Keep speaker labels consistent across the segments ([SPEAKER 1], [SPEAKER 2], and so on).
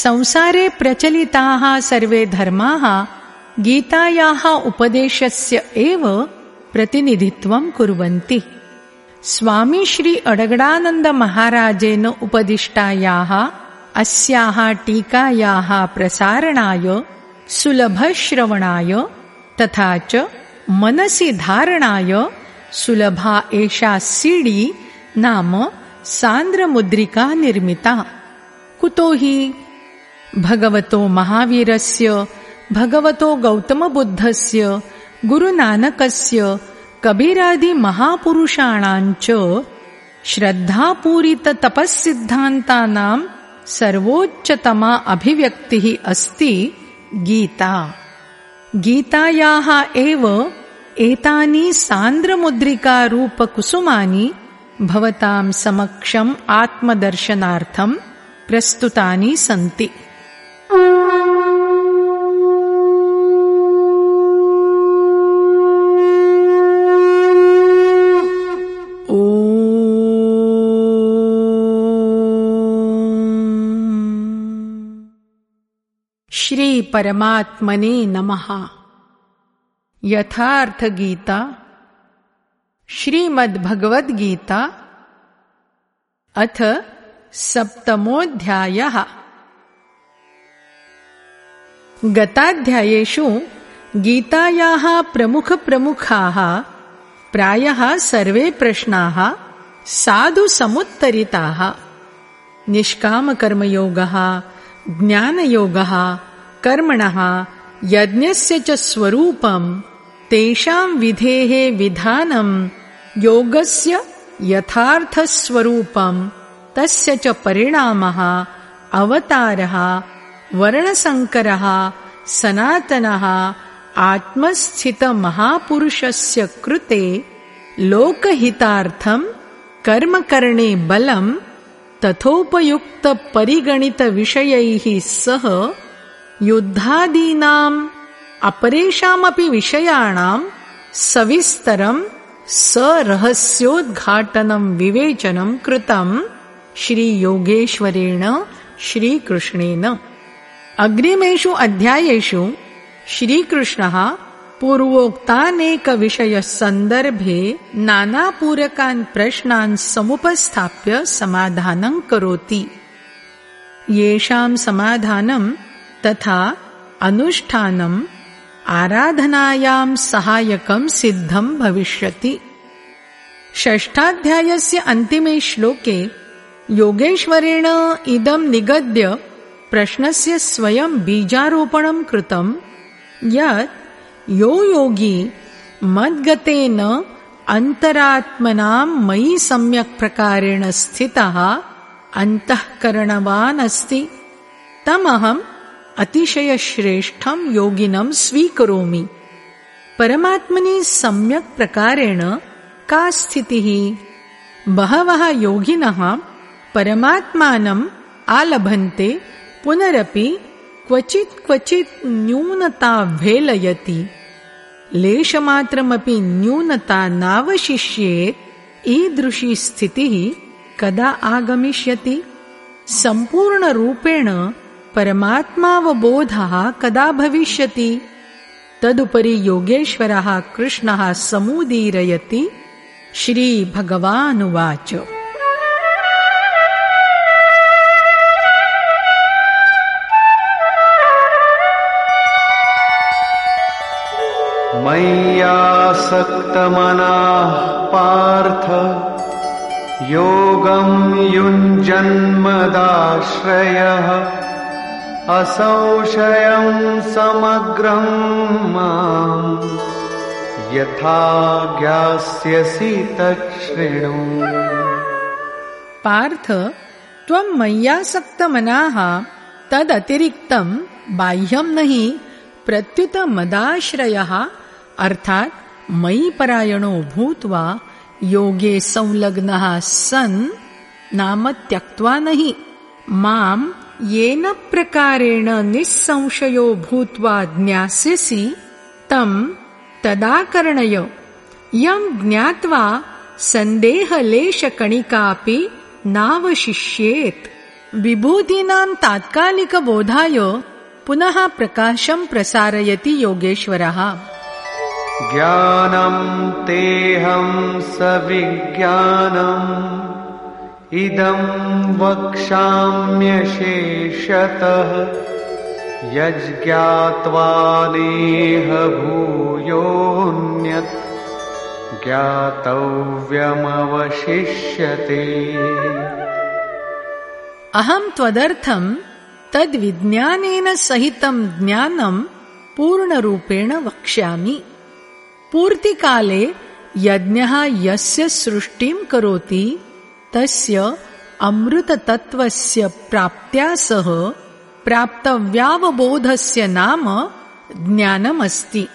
[SPEAKER 1] संसारे प्रचलिताः सर्वे धर्माः गीतायाः उपदेशस्य एव प्रतिनिधित्वं कुर्वन्ति। स्वामी श्री अडगडानन्दमहाराजेन उपदिष्टायाः अस्याः टीकायाः प्रसारणाय सुलभश्रवणाय तथा च मनसि धारणाय सुलभा एषा सीडी नाम सान्द्रमुद्रिका निर्मिता। कुतो हि भगवतो महावीरस्य भगवतो गौतमबुद्धस्य गुरुनानकस्य कबीरादिमहापुरुषाणाञ्च श्रद्धापूरिततपःसिद्धान्तानां सर्वोच्चतमा अभिव्यक्तिः अस्ति गीता। गीतायाः एव एतानि सान्द्रमुद्रिकारूपकुसुमानि भवतां समक्षम् आत्मदर्शनार्थं प्रस्तुतानि सन्ति श्रीपरमात्मने नमः। यथार्थगीता श्रीमद्भगवद्गीता अथ सप्तमोऽध्यायः गताध्यायेषु गीतायाः प्रमुखप्रमुखाः प्रायः सर्वे प्रश्नाः साधुसमुत्तरिताः निष्कामकर्मयोगः ज्ञानयोगः कर्मणः यज्ञस्य च स्वरूपम् तेषां विधेः विधानम् योगस्य यथार्थस्वरूपम् तस्य च परिणामः अवतारः वर्णसङ्करः सनातनः आत्मस्थितमहापुरुषस्य कृते लोकहितार्थम् कर्मकरणे बलम् तथोपयुक्तपरिगणितविषयैः सह युद्धादीनाम् अपरेषामपि विषयाणाम् सविस्तरम् सरहस्योद्घाटनम् विवेचनम् कृतम् श्रीयोगेश्वरेण श्रीकृष्णेन अग्रिमेषु अध्यायेषु श्रीकृष्णः पूर्वोक्तानेकविषयसन्दर्भे नानापूरकान् प्रश्नान् समुपस्थाप्य समाधानम् करोति। येषाम् समाधानम् तथा अनुष्ठानम् आराधनायाम् सहायकम् सिद्धम् भविष्यति। षष्ठाध्यायस्य अन्तिमे श्लोके योगेश्वरेण इदम् निगद्य प्रश्नस्य स्वयम् बीजारोपणम् कृतम् यत् यो योगी मद्गतेन अन्तरात्मनाम् मयि सम्यक् प्रकारेण स्थितः अन्तःकरणवान् अस्ति। तमहम् अतिशयश्रेष्ठं योगिनं स्वीकरोमि। परमात्मनि सम्यक् प्रकारेण का स्थितिः? बहवः योगिनः परमात्मानम् आलभन्ते पुनरपि क्वचित् क्वचित् न्यूनता भेलयति लेशमात्रमपि न्यूनता नावशिष्येत् ईदृशी स्थितिः कदा आगमिष्यति? सम्पूर्णरूपेण परमात्मावबोधः कदा भविष्यति? तदुपरि योगेश्वरः कृष्णः समूदीरयति। श्रीभगवानुवाच
[SPEAKER 2] मय्यासक्तमनाः पार्थ। योगम् युञ्जन्मदाश्रयः। असंशयम् समग्रम् माम्। यथा ज्ञास्यसि तच्छृणु।
[SPEAKER 1] पार्थ त्वम् मय्यासक्तमनाः तदतिरिक्तम् बाह्यम् नहि प्रत्युत मदाश्रयः अर्थात् मयि परायणो भूत्वा योगे संलग्न सन् नाम त्यक्त्वा नहि। माम् येन प्रकारेण निःसंशयो भूत्वा ज्ञास्यसि तम् तदाकर्णय। यम् ज्ञात्वा सन्देहलेशकणिकापि नावशिष्येत्। विभूतीनां तात्कालिकबोधाय पुनः प्रकाशं प्रसारयति योगेश्वरः।
[SPEAKER 2] ज्ञानं तेऽहं सविज्ञानम् इदं वक्ष्याम्यशेषतः यज्ज्ञात्वा नेह भूयोऽन्यत् ज्ञातव्यमवशिष्यते।
[SPEAKER 1] अहं त्वदर्थं तद्विज्ञानेन सहितं ज्ञानं पूर्णरूपेण वक्ष्यामि पूर्तिकाले यज्ञः यस्य सृष्टिं करोति तस्य अमृततत्त्वस्य प्राप्त्या सह प्राप्तव्यावबोधस्य नाम ज्ञानमस्ति।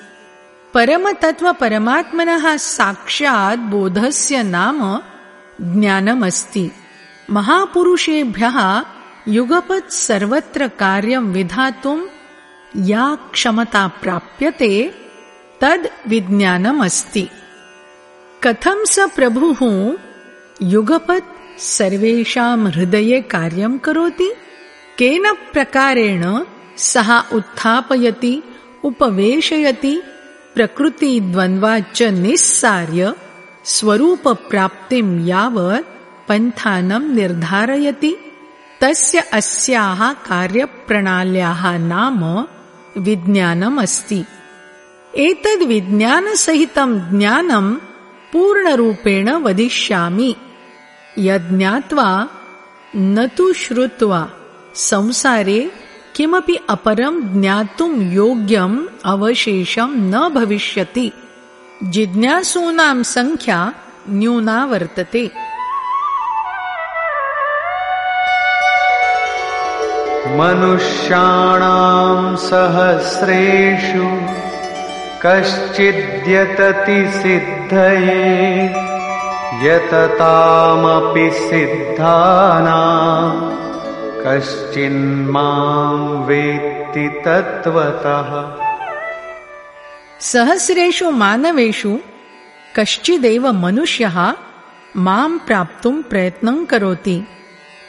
[SPEAKER 1] परमतत्त्वपरमात्मनः साक्षात् बोधस्य नाम ज्ञानमस्ति। महापुरुषेभ्यः युगपत् सर्वत्र कार्यं विधातुं या क्षमता प्राप्यते तद् विज्ञानमस्ति। कथं स प्रभुः युगपत् सर्वेषां हृदये कार्यं करोति? केन प्रकारेण सः उत्थापयति उपवेशयति प्रकृतिद्वन्द्वाच्च निस्सार्य स्वरूपप्राप्तिं यावत् पन्थानं निर्धारयति। तस्य अस्याः कार्यप्रणाल्याः नाम विज्ञानमस्ति एतद्विज्ञानसहितं ज्ञानं पूर्णरूपेण वदिष्यामि। यज्ञात्वा न तु श्रुत्वा संसारे किमपि अपरं ज्ञातुं योग्यम् अवशेषं न भविष्यति। जिज्ञासूनां संख्या न्यूना वर्तते।
[SPEAKER 2] मनुष्याणां सहस्रेषु कश्चिद्यतति सिद्धये, यततामपि सिद्धानां कश्चिन्मां वेत्ति तत्त्वतः।
[SPEAKER 1] सहस्रेषु मानवेषु कश्चिदेव मनुष्यः माँ प्राप्तुं प्रयत्नं करोति।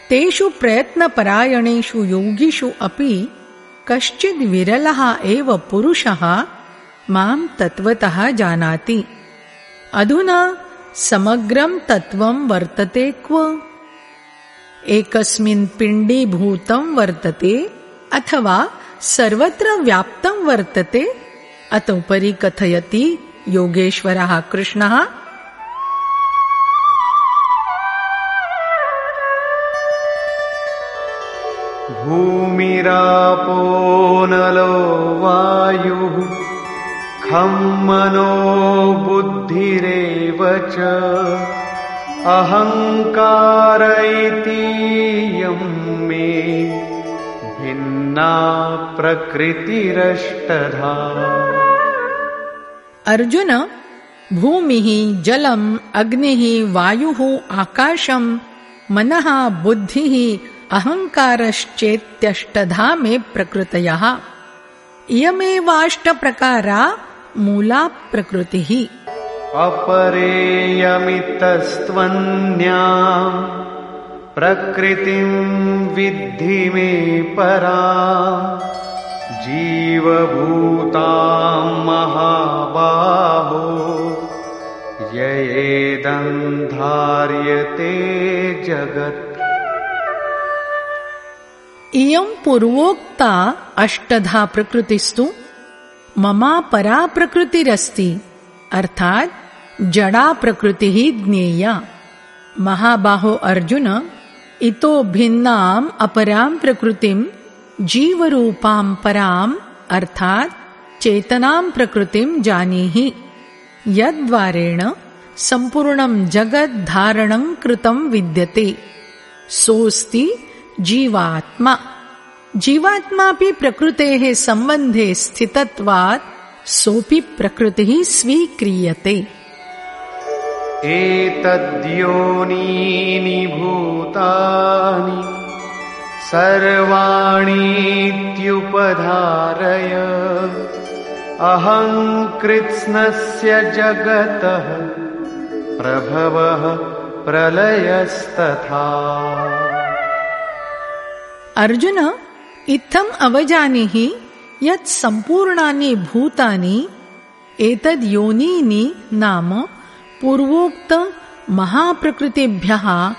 [SPEAKER 1] तेषु प्रयत्नपरायणेषु योगिषु अपि कश्चिद्विरलः एव पुरुषः मां तत्त्वतः जानाति। अधुना समग्रं तत्त्वं वर्तते क्व? एकस्मिन् पिण्डीभूतं वर्तते अथवा सर्वत्र व्याप्तं वर्तते? अत उपरि कथयति योगेश्वरः कृष्णः।
[SPEAKER 2] भूमिरापो नलो वायुः खं मनो बुद्धिरेव च अहङ्कार मे भिन्ना प्रकृतिरष्टधा।
[SPEAKER 1] अर्जुन, भूमिः, जलम्, अग्निः, वायुः आकाशं मनः, बुद्धिः अहङ्कारश्चेत्यष्टधा मे प्रकृतयः। इयमेवाष्टप्रकारा मूला प्रकृतिः
[SPEAKER 2] अपरेयमितस्त्वन्या प्रकृतिं विद्धि मे परा जीवभूतां महाबाहो ययेदन्धार्यते जगत्।
[SPEAKER 1] इयं पूर्वोक्ता अष्टधा प्रकृतिस्तु ममा परा प्रकृतिरस्ति अर्थात् जडा प्रकृतिः ज्ञेया। महाबाहो अर्जुन इतो भिन्नाम् अपरां प्रकृतिं जीवरूपां पराम् अर्थात् चेतनां प्रकृतिं जानीहि। यद्वारेण सम्पूर्णं जगद्धारणं कृतं विद्यते। सोऽस्ति जीवात्मा जीवात्मापि प्रकृतेः सम्बन्धे स्थितत्वात् सोऽपि प्रकृतिः स्वीक्रियते।
[SPEAKER 2] एतद्योनीनि भूतानि सर्वाणीत्युपधारय। अहङ्कृत्स्नस्य जगतः प्रभवः प्रलयस्तथा।
[SPEAKER 1] अर्जुन इत्थम् अवजानीहि, यत् सम्पूर्णानि भूतानि, एतद् योनीनि नाम पूर्वोक्त महाप्रकृतिभ्यः,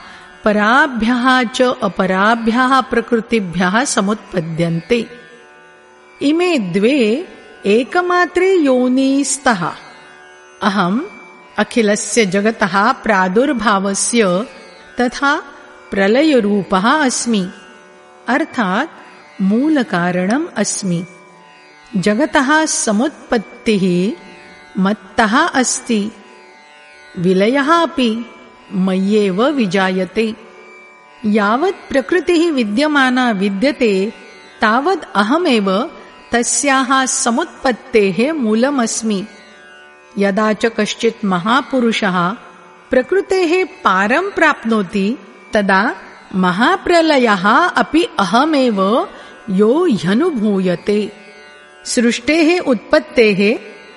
[SPEAKER 1] पराभ्यः च अपराभ्यः प्रकृतिभ्यः समुत्पद्यन्ते। इमे द्वे एकमात्रे योनीस्तः अहम् अखिलस्य जगतः प्रादुर्भावस्य तथा प्रलयरूपः अस्मि। अर्थात् मूलकारणम् अस्मि। जगतः समुत्पत्तिः मत्तः अस्ति। विलयः अपि मय्येव विजायते। यावत् प्रकृतिः विद्यमाना विद्यते तावद् अहमेव तस्याः समुत्पत्तेः मूलमस्मि। यदा च कश्चित् महापुरुषः प्रकृतेः पारं प्राप्नोति तदा महाप्रलयः अपि अहमेव यो ह्यनुभूयते। सृष्टेः उत्पत्तेः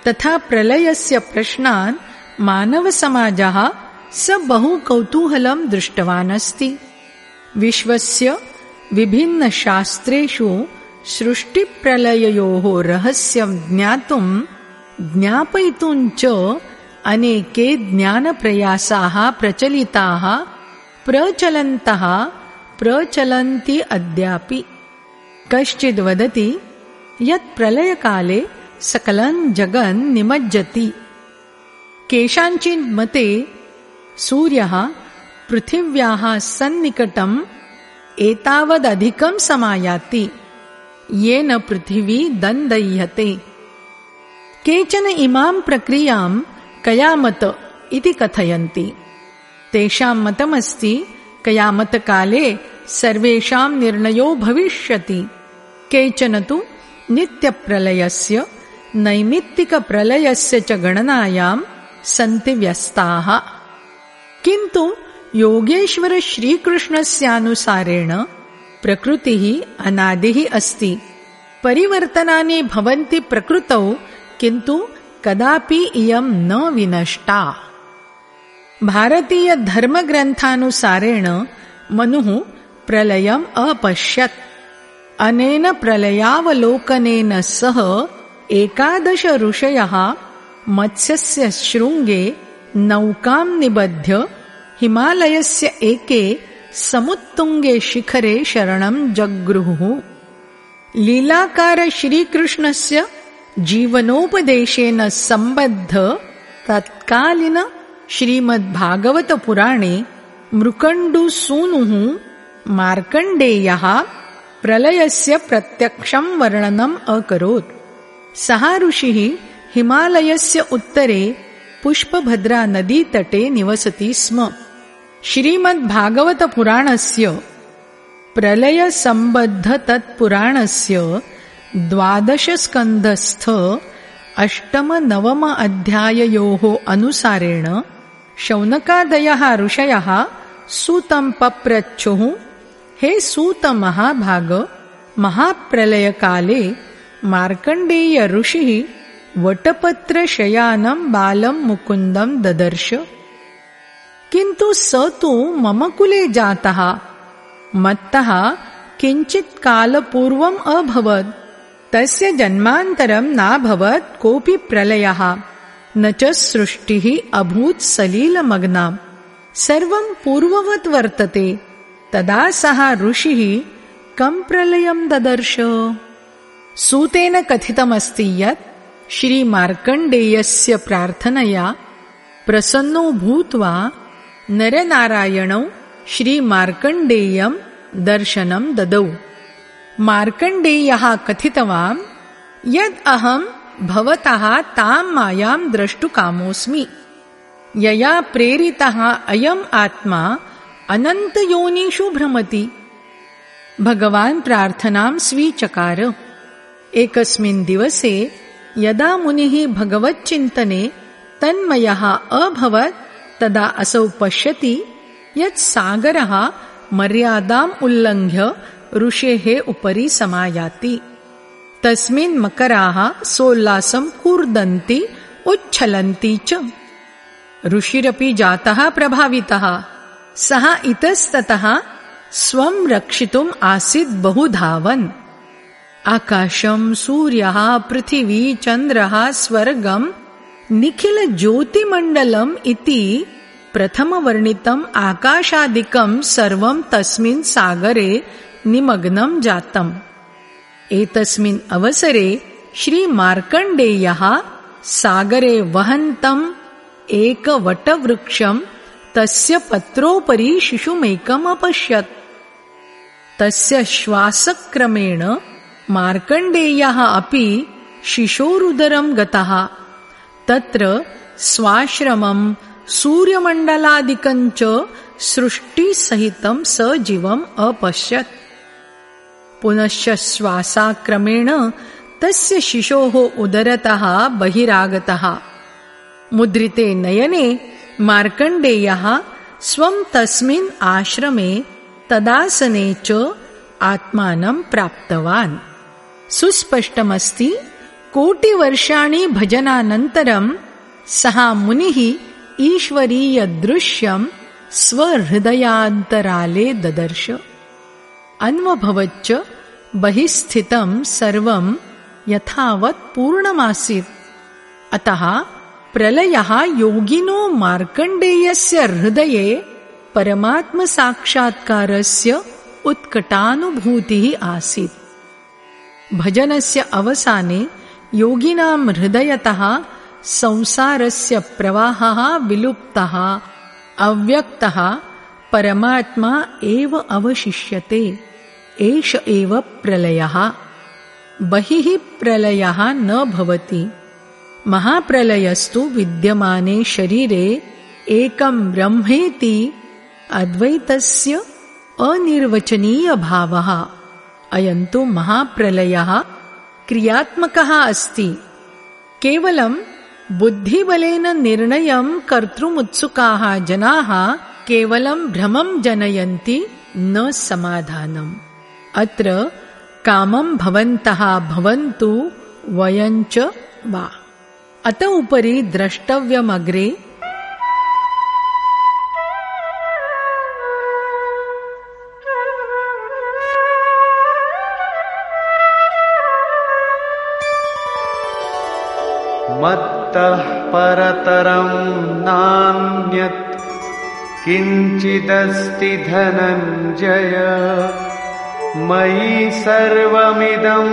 [SPEAKER 1] तथा प्रलयस्य प्रश्नान् मानवसमाजः स बहु कौतूहलं दृष्टवान् अस्ति। विश्वस्य विभिन्नशास्त्रेषु सृष्टिप्रलययोः रहस्यं ज्ञातुं ज्ञापयितुं च अनेके ज्ञानप्रयासाः प्रचलिताः प्रचलन्तः प्रचलन्ति अद्यापि कश्चिद् वदति यत् प्रलयकाले सकलं जगन् निमज्जति। केषाञ्चिन् मते सूर्यः पृथिव्याः सन्निकटम् एतावदधिकं समायाति। येन पृथिवी दन्दह्यते केचन इमां प्रक्रियां कयामत इति कथयन्ति। तेषां मतमस्ति कयामतकाले सर्वेषां निर्णयो भविष्यति केचन तु नित्यप्रलयस्य नैमित्तिकप्रलयस्य च गणनायां सन्ति व्यस्ताः। किन्तु योगेश्वर श्रीकृष्णस्यानुसारेण प्रकृतिः अनादिः अस्ति। परिवर्तनानि भवन्ति प्रकृतौ किन्तु कदापि इयं न विनष्टा। भारतीयधर्मग्रन्थानुसारेण मनुः प्रलयम् अपश्यत् अनेन प्रलयावलोकनेन सह एकादश ऋषयः मत्स्यस्य शृङ्गे नौकां निबध्य हिमालयस्य एके समुत्तुङ्गे शिखरे शरणं जगृहुः लीलाकारश्रीकृष्णस्य जीवनोपदेशेन सम्बद्ध तत्कालीन श्रीमद्भागवतपुराणे मृकण्डुसूनुः मार्कण्डेयः प्रलयस्य प्रत्यक्षं वर्णनम् अकरोत्। सः ऋषिः हिमालयस्य उत्तरे पुष्पभद्रानदीतटे निवसति स्म। श्रीमद्भागवतपुराणस्य प्रलयसम्बद्धतत्पुराणस्य द्वादशस्कन्धस्थ अष्टमनवम अध्याययोः अनुसारेण शौनकादयः ऋषयः सूतं पप्रच्छुः हे सूतमहाभाग महाप्रलयकाले मार्कण्डेय ऋषिः वटपत्रशयानं बालं मुकुन्दं ददर्श किन्तु स तु मम कुले जातः मत्तः किञ्चित् कालपूर्वम् अभवत् तस्य जन्मान्तरं नाभवत् कोऽपि प्रलयः न च सृष्टिः अभूत् सलीलमग्नाम् सर्वं पूर्ववत् वर्तते तदा सः ऋषिः कं प्रलयं ददर्श? सूतेन कथितमस्ति यत् श्रीमार्कण्डेयस्य प्रार्थनया प्रसन्नो भूत्वा नरनारायणौ श्रीमार्कण्डेयं दर्शनं ददौ। मार्कण्डेयः कथितवान् यद् अहम् भवतः तां मायां द्रष्टुकामोऽस्मि। यया प्रेरितः अयम् आत्मा अनन्तयोनिषु भ्रमति भगवान् प्रार्थनां स्वीचकार। एकस्मिन् दिवसे यदा मुनिः भगवच्चिन्तने तन्मयः अभवत्, तदा असौ पश्यति यत् सागरः मर्यादाम् उल्लङ्घ्य ऋषेः उपरि समायाति। तस्मिन् मकराः सोल्लासं कूर्दन्ति, उच्छलन्ति च। ऋषिरपि जातः प्रभावितः। सः इतस्ततः स्वं रक्षितुम् आसीत् बहु धावन् आकाशं सूर्यः पृथिवी चन्द्रः स्वर्गम् निखिलज्योतिमण्डलम् इति प्रथमवर्णितम् आकाशादिकम् सर्वम् तस्मिन् सागरे निमग्नम् जातम्। एतस्मिन् अवसरे श्रीमार्कण्डेयः सागरे वहन्तम् एकवटवृक्षम् तस्य पत्रोपरि शिशुमेकम् अपश्यत् तस्य श्वासक्रमेण मार्कण्डेयः अपि शिशोरुदरम् गतः। तत्र स्वाश्रमम् सूर्यमण्डलादिकञ्च सृष्टिसहितम् सजीवम् अपश्यत्। पुनश्च श्वासाक्रमेण तस्य शिशोः उदरतः बहिरागतः। मुद्रिते नयने मार्कण्डेयः स्वं तस्मिन् आश्रमे तदासने च आत्मानं प्राप्तवान्। सुस्पष्टमस्ति कोटिवर्षाणि भजनानन्तरं सः मुनिः ईश्वरीयदृश्यं स्वहृदयान्तराले ददर्श। अन्वभवच्च बहिस्थितं सर्वं यथावत् पूर्णमासीत्। अतः प्रलयः योगिनो मार्कण्डेयस्य हृदये परमात्मसाक्षात्कारस्य उत्कटानुभूतिः आसीत्। भजनस्य अवसाने योगिनां हृदयतः संसारस्य प्रवाहः विलुप्तः अव्यक्तः परमात्मा एव अवशिष्यते एष एव प्रलयः। बहिः प्रलयः न भवति महाप्रलयस्तु विद्यमाने शरीरे एकं ब्रह्मेति अद्वैतस्य अनिर्वचनीयभावः। अयं तु महाप्रलयः क्रियात्मकः अस्ति। केवलं बुद्धिबलेन निर्णयं कर्तुमुत्सुकाः जनाः केवलं भ्रमं जनयन्ति न समाधानम्। अत्र कामं भवन्तः भवन्तु वयञ्च वा अत उपरि द्रष्टव्यमग्रे।
[SPEAKER 2] मत्तः परतरं नान्यत् किञ्चिदस्ति धनञ्जय। मयि सर्वमिदं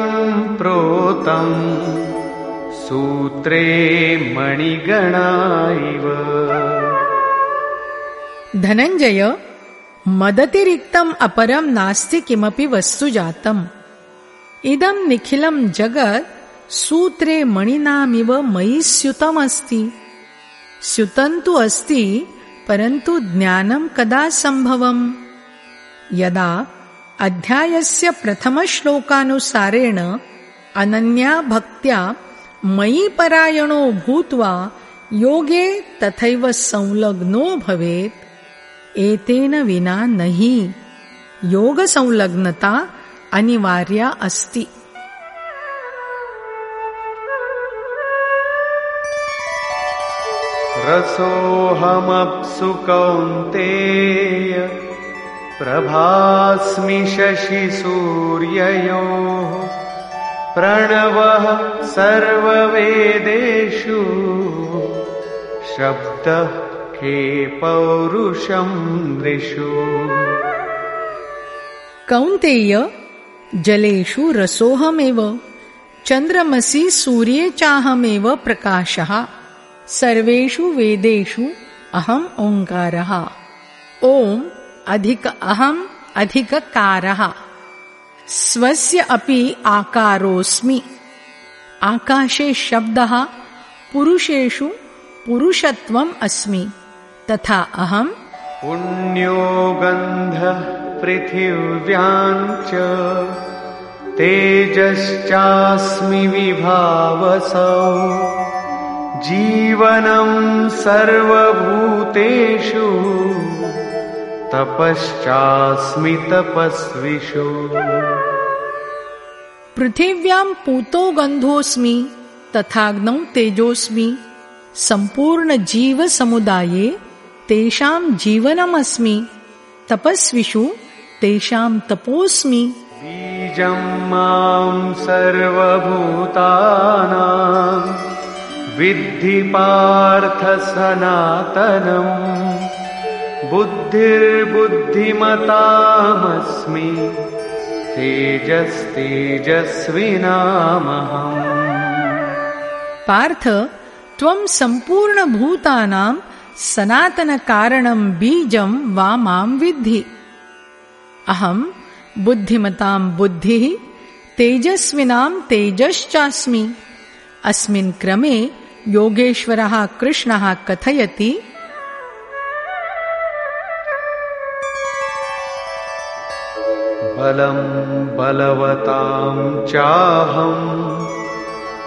[SPEAKER 2] प्रोतम्
[SPEAKER 1] धनञ्जय मदतिरिक्तम् अपरं नास्ति किमपि वस्तु जातम् इदं निखिलं जगत् सूत्रे मणिनामिव मयि स्युतमस्ति। स्युतं तु अस्ति परन्तु ज्ञानं कदा सम्भवम्? यदा अध्यायस्य प्रथमश्लोकानुसारेण अनन्या भक्त्या मयि परायणो भूत्वा योगे तथैव संलग्नो भवेत् एतेन विना नहि। योगसंलग्नता अनिवार्या अस्ति।
[SPEAKER 2] रसोऽहमप्सु कौन्तेय प्रभास्मि शशिसूर्ययोः प्रणवः सर्ववेदेषु शब्दः के पौरुषं नृषु
[SPEAKER 1] कौन्तेय, जलेषु रसोऽहमेव, चन्द्रमसि सूर्ये चाहमेव प्रकाशः, सर्वेषु वेदेषु अहम् ओङ्कारः। ॐ अधिक अहम् अधिककारः। स्वस्य अपि आकारोऽस्मि। आकाशे शब्दः पुरुषेषु पुरुषत्वम् अस्मि। तथा अहम्
[SPEAKER 2] पुण्यो गन्धः पृथिव्याञ्च तेजश्चास्मि विभावसौ। जीवनं सर्वभूतेषु तपश्चास्मि तपस्विषु।
[SPEAKER 1] पृथिव्यां पूतो गन्धोऽस्मि तथाग्नौ तेजोऽस्मि। सम्पूर्णजीवसमुदाये तेषां जीवनमस्मि। तपस्विषु तेषां तपोऽस्मि।
[SPEAKER 2] बीजं माँ सर्वभूतानां। विद्धि पार्थ सनातनम्। बुद्धिर्बुद्धिमतामस्मि तेजस्तेजस्विनामहम्।
[SPEAKER 1] पार्थ त्वं सम्पूर्णभूतानां सनातनकारणं बीजं वा मां विद्धि। अहं बुद्धिमतां बुद्धिः तेजस्विनां तेजश्चास्मि। अस्मिन् क्रमे योगेश्वरः कृष्णः कथयति
[SPEAKER 2] बलं बलवतां चाहम्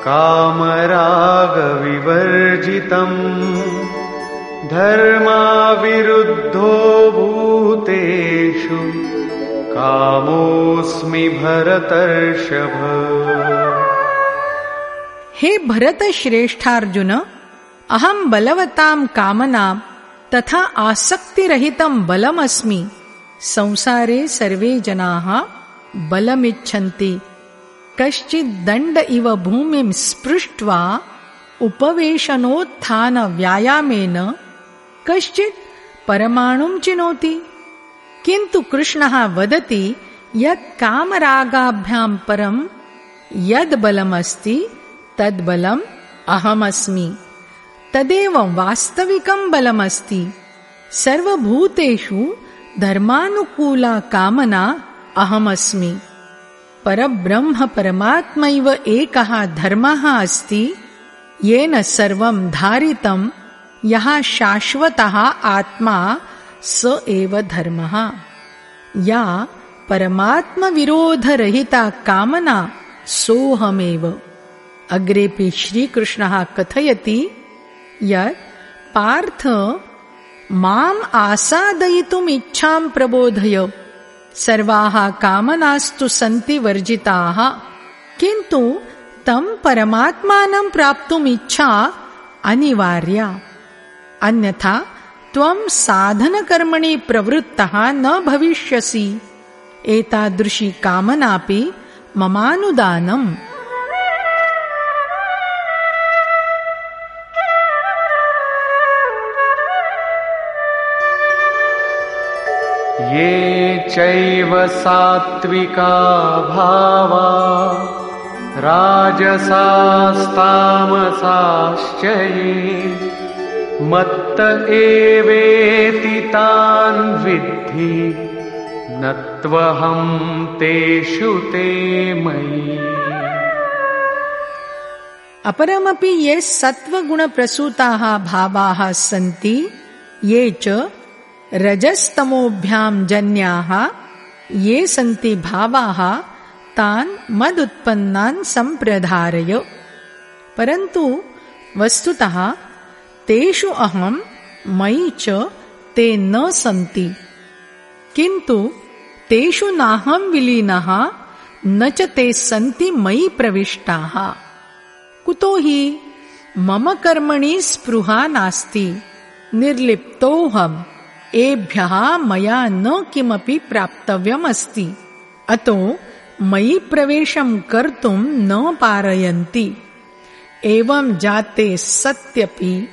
[SPEAKER 2] कामरागविवर्जितम् धर्माविरुद्धो भूतेषु कामोऽस्मि भरतर्षभ।
[SPEAKER 1] हे भरत श्रेष्ठार्जुन अहं बलवतां कामनां तथा आसक्तिरहितं बलमस्मि। संसारे सर्वे जनाः बलमिच्छन्ति। कश्चित् दण्ड इव भूमिं स्पृष्ट्वा उपवेशनोत्थानव्यायामेन कश्चित् परमाणुं चिनोति। किन्तु कृष्णः वदति यत् कामरागाभ्यां परं यद् बलमस्ति तद्बलम् अहमस्मि। तदेव वास्तविकं बलमस्ति। सर्वभूतेषु धर्मानुकूला कामना अहमस्मि। परब्रह्म परमात्मैव एकः धर्मः अस्ति, येन सर्वं धारितं, यः शाश्वतः आत्मा, स एव धर्मः। या परमात्मविरोधरहिता कामना सोऽहमेव। अग्रेपि श्रीकृष्णः कथयति, यत् पार्थ माम् आसादयितुम् इच्छां प्रबोधय। सर्वाः कामनास्तु सन्ति वर्जिताः। किन्तु तं परमात्मानं प्राप्तुम् इच्छा अनिवार्या। अन्यथा त्वं साधनकर्मणि प्रवृत्तः न भविष्यसि। एतादृशी कामनापि ममानुदानम्
[SPEAKER 2] ये चैव सात्विका भावा। राजसास्तामसाश्च ये मत्त एवेति तान् विद्धि। न त्वहं तेषु ते मयि।
[SPEAKER 1] अपरमपि ये सत्त्वगुणप्रसूताः भावाः सन्ति, ये च रजस्तमोभ्यां जन्याः, ये सन्ति भावाः, तान् मदुत्पन्नान् सम्प्रधारय। परन्तु वस्तुतः तेषु अहं, मयि च ते न सन्ति। किन्तु तेषु नाहं विलीनः, न च ते मयि प्रविष्टाः। कुतो हि मम कर्मणि स्पृहा नास्ति, निर्लिप्तोऽहम्। एभ्यः मया न किमपि प्राप्तव्यमस्ति। अतो मयि प्रवेशं कर्तुं न पारयन्ति। एवं जाते सत्यपि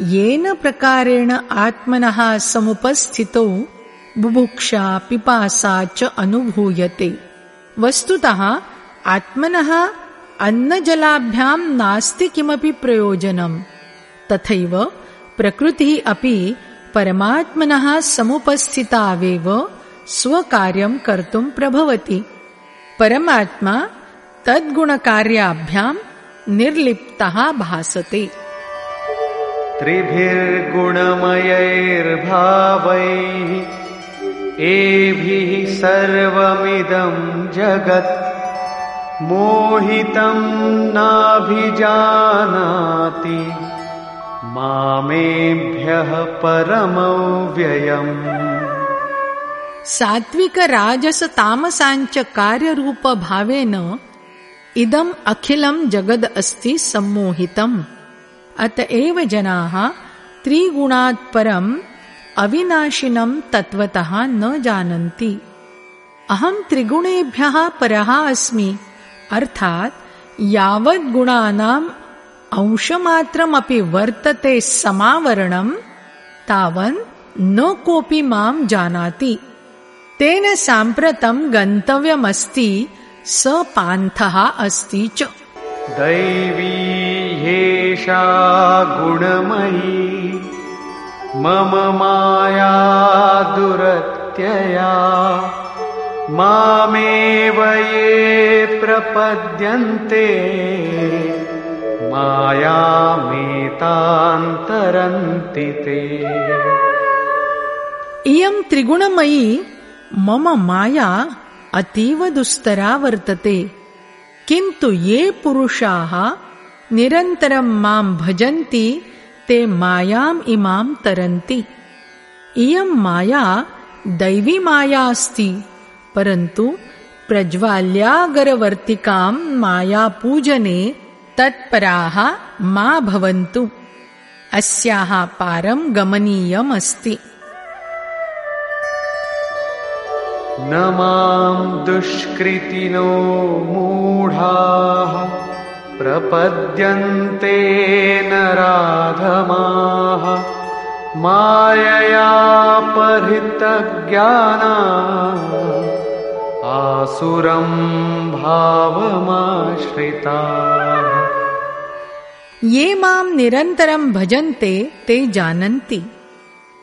[SPEAKER 1] येन प्रकारेण आत्मनः समुपस्थितौ बुभुक्षा पिपासा च अनुभूयते। वस्तुतः आत्मनः अन्नजलाभ्यां नास्ति किमपि प्रयोजनम्। तथैव प्रकृतिः अपि परमात्मनः समुपस्थितावेव स्वकार्यं कर्तुं प्रभवति। परमात्मा तद्गुणकार्याभ्यां निर्लिप्तः भासते।
[SPEAKER 2] त्रिभिर्गुणमयैर्भावैः एभिः जगत्। मोहितं नाभिजानाति। मामेभ्यः परमव्ययम्।
[SPEAKER 1] सात्विकराजसतामसाञ्च कार्यरूपभावेन इदम् अखिलं जगद् अस्ति सम्मोहितम्। अत एव जनाः त्रिगुणात् परम् अविनाशिनं तत्त्वतः न जानन्ति। अहं त्रिगुणेभ्यः परः अस्मि। अर्थात् यावद् गुणानाम् अंशमात्रमपि वर्तते समावरणम् तावन् न कोऽपि मां जानाति। तेन साम्प्रतं गन्तव्यमस्ति स पान्थः अस्ति च।
[SPEAKER 2] दैवी ह्येषा गुणमयी मम माया दुरत्यया। मामेव ये प्रपद्यन्ते मायामेतान्तरन्ति ते।
[SPEAKER 1] इयं त्रिगुणमयी मम माया अतीव दुस्तरा वर्तते। किन्तु ये पुरुषाः निरन्तरं मां भजन्ति ते मायाम् इमां तरन्ति। इयं माया दैवी माया अस्ति परन्तु प्रज्वाल्यागरवर्तिकां मायापूजने तत्पराः मा भवन्तु। अस्याः पारं गमनीयमस्ति।
[SPEAKER 2] न मां दुष्कृतिनो मूढाः प्रपद्यन्ते न राधमाः। मायया परितज्ञाना आसुरं भावमाश्रिता
[SPEAKER 1] ये मां निरन्तरं भजन्ते ते जानन्ति।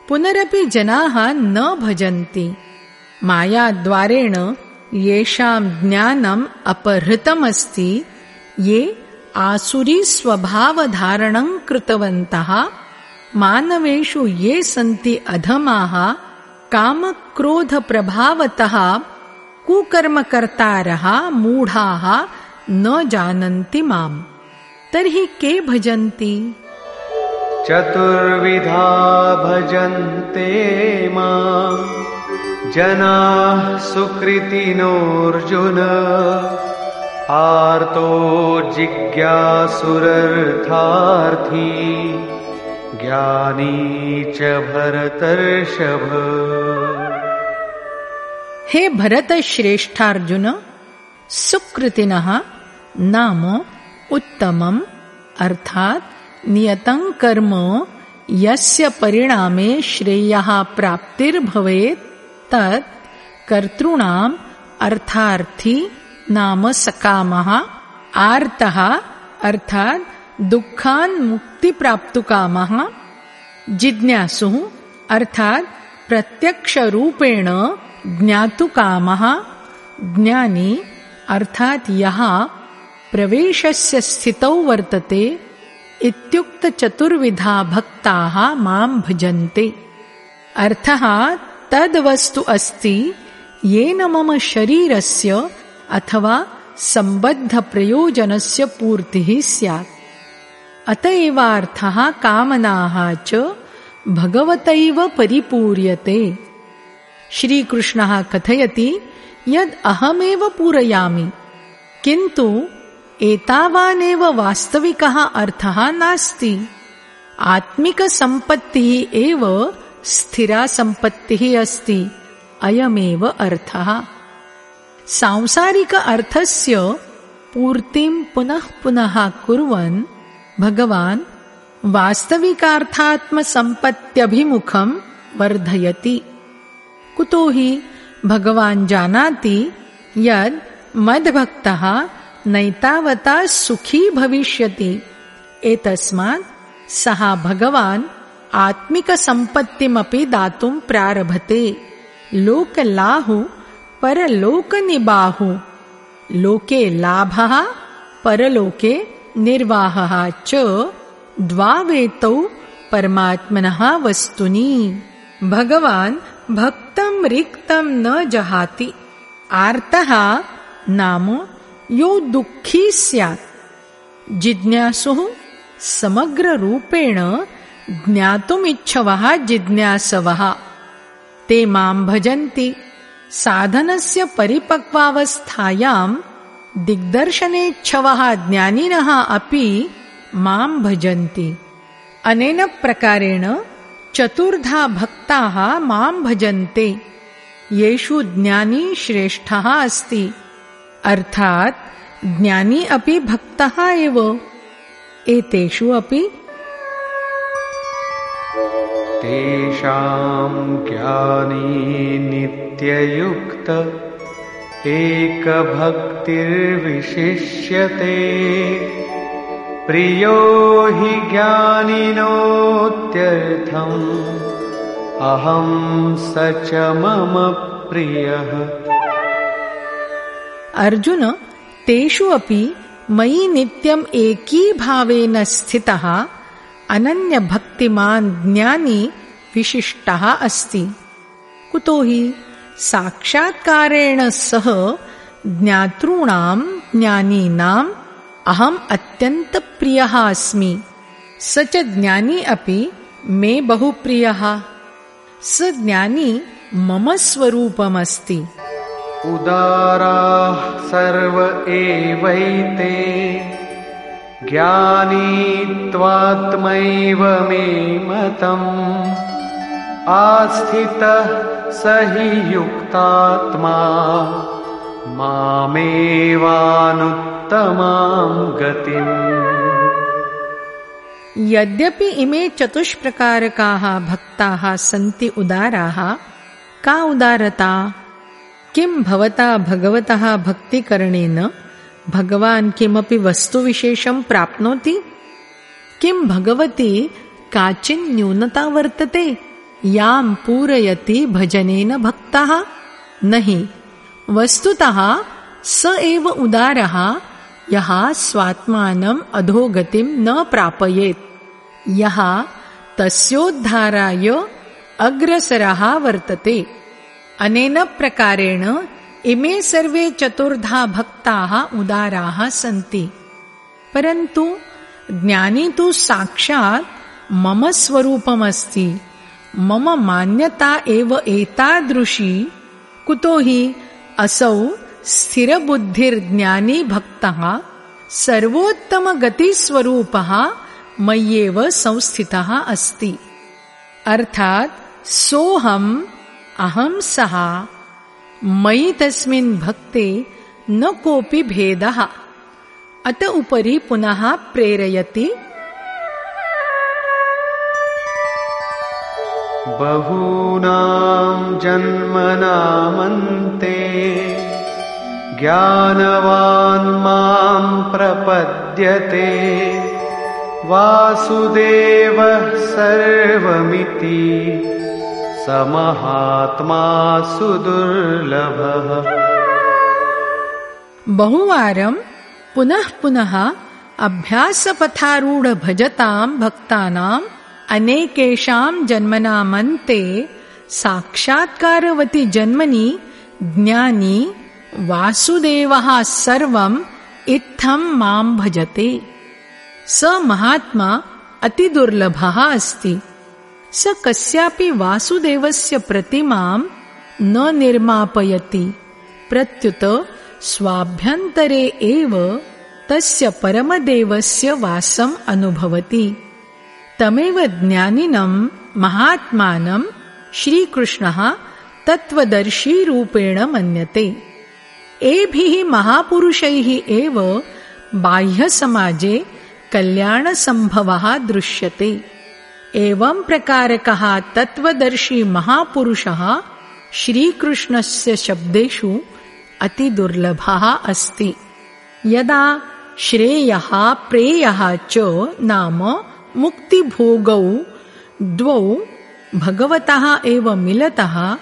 [SPEAKER 1] पुनरपि जनाः न भजन्ति। मायाद्वारेण येषां ज्ञानम् अपहृतमस्ति। ये आसुरीस्वभावधारणं कृतवन्तः। मानवेषु ये सन्ति अधमाः कामक्रोधप्रभावतः कुकर्मकर्तारः मूढाः न जानन्ति माम् तर्हि के भजन्ति?
[SPEAKER 2] चतुर्विधा भजन्ते माम् जनाः सुकृतिनोऽर्जुन। आर्तो जिज्ञासुरर्थार्थी। ज्ञानी च भरतर्षभ।
[SPEAKER 1] हे भरतश्रेष्ठार्जुन सुकृतिनः नाम उत्तमम् अर्थात् नियतं कर्म यस्य परिणामे श्रेयः प्राप्तिर्भवेत् तत् अर्थार्थी नाम सकामः। आर्तः अर्थात् दुःखान् मुक्तिप्राप्तुकामः। जिज्ञासुः अर्थात् प्रत्यक्षरूपेण ज्ञातुकामः। ज्ञानी अर्थात् यः प्रवेशस्य स्थितौ वर्तते इत्युक्तचतुर्विधा भक्ताः मां भजन्ते। अर्थः तद्वस्तु अस्ति येन मम शरीरस्य अथवा सम्बद्धप्रयोजनस्य पूर्तिः स्यात्। अत एवार्थः कामनाः च भगवतैव परिपूर्यते। श्रीकृष्णः कथयति यद् अहमेव पूरयामि किन्तु एतावानेव वास्तविकः अर्थः नास्ति। आत्मिकसम्पत्तिः एव स्थिरा सम्पत्तिः अस्ति। अयमेव अर्थः। सांसारिक अर्थस्य पूर्तिं पुनः पुनः कुर्वन् भगवान् वास्तविकार्थात्मसम्पत्त्यभिमुखं वर्धयति। कुतो हि भगवान् जानाति यद् मद्भक्तः नैतावता सुखी भविष्यति। एतस्मात् सः भगवान् आत्मिकसम्पत्तिमपि दातुं प्रारभते। लोकलाहु परलोकनिबाहु। लोके लाभः परलोके निर्वाहः च द्वावेतौ परमात्मनः वस्तुनि। भगवान् भक्तं रिक्तं न जहाति। आर्तः नाम यो दुःखी स्यात्। जिज्ञासुः समग्ररूपेण ज्ञातुमिच्छवः, जिज्ञासवः। ते माँ भजन्ति। साधनस्य परिपक्वावस्थायां दिग्दर्शनेच्छवः ज्ञानिनः अपि माँ भजन्ति। अनेन प्रकारेण चतुर्धा भक्ताः माँ भजन्ते। येषु ज्ञानी श्रेष्ठः अस्ति। अर्थात् ज्ञानी अपि भक्तः एव। एतेषु अपि
[SPEAKER 2] तेषां ज्ञानी नित्ययुक्त एकभक्तिर्विशिष्यते। प्रियो हि ज्ञानिनोत्यर्थम् अहं स च मम प्रियः
[SPEAKER 1] अर्जुन तेषु अपि मयि नित्यम् एकीभावेन स्थितः अनन्यभक्तिमान् ज्ञानी विशिष्टः अस्ति। कुतो हि साक्षात्कारेण सह ज्ञातॄणाम् ज्ञानीनाम् अहम् अत्यन्तप्रियः अस्मि। स च ज्ञानी अपि मे बहुप्रियः। स ज्ञानी मम स्वरूपमस्ति
[SPEAKER 2] उदाराः सर्व एवैते। ज्ञानी त्वात्मैव मे मतम्। आस्थितः स हि युक्तात्मा मामेवानुत्तमाम् गतिम्।
[SPEAKER 1] यद्यपि इमे चतुष्प्रकारकाः भक्ताः सन्ति उदाराः, का उदारता? किं भवता भगवतः भक्तिकरणेन भगवान् किमपि वस्तुविशेषं प्राप्नोति? किं भगवती काचिन् न्यूनता वर्तते? यां पूरयति भजनेन भक्तः? न हि वस्तुतः स एव उदारः यः स्वात्मानम् अधोगतिं न प्रापयेत्। यः तस्योद्धाराय अग्रसरः वर्तते अनेन प्रकारेण इमे सर्वे चतुर्धा भक्ताः उदाराः सन्ति। परन्तु ज्ञानी तु साक्षात् मम स्वरूपमस्ति। मम मान्यता एव एतादृशी। कुतो हि असौ स्थिरबुद्धिर्ज्ञानी भक्तः सर्वोत्तमगतिस्वरूपः मय्येव संस्थितः अस्ति। अर्थात् सोऽहम् अहं सः। मयि तस्मिन् भक्ते न कोऽपि भेदः। अत उपरि पुनः प्रेरयति।
[SPEAKER 2] बहूनां जन्मनामन्ते ज्ञानवान् मां प्रपद्यते। वासुदेवः सर्वमिति समहात्मा सुदुर्लभः।
[SPEAKER 1] बहुवारं पुनः पुनः अभ्यासपथारूढभजतां भक्तानाम् अनेकेषां जन्मनामन्ते साक्षात्कारवति जन्मनि ज्ञानी वासुदेवः सर्वम् इत्थं मां भजते। स महात्मा अतिदुर्लभः अस्ति स कस्यापि वासुदेवस्य प्रतिमां न निर्मापयति। प्रत्युत स्वाभ्यन्तरे एव तस्य परमदेवस्य वासम् अनुभवति। तमेव ज्ञानिनं महात्मानं श्रीकृष्णः तत्त्वदर्शीरूपेण मन्यते। एभिः महापुरुषैः एव बाह्यसमाजे कल्याणसम्भवः दृश्यते एवं प्रकारकः तत्त्वदर्शी महापुरुषः श्रीकृष्णस्य शब्देषु अतिदुर्लभः अस्ति। यदा श्रेयः प्रेयः च नाम मुक्तिभोगौ द्वौ भगवतः एव मिलतः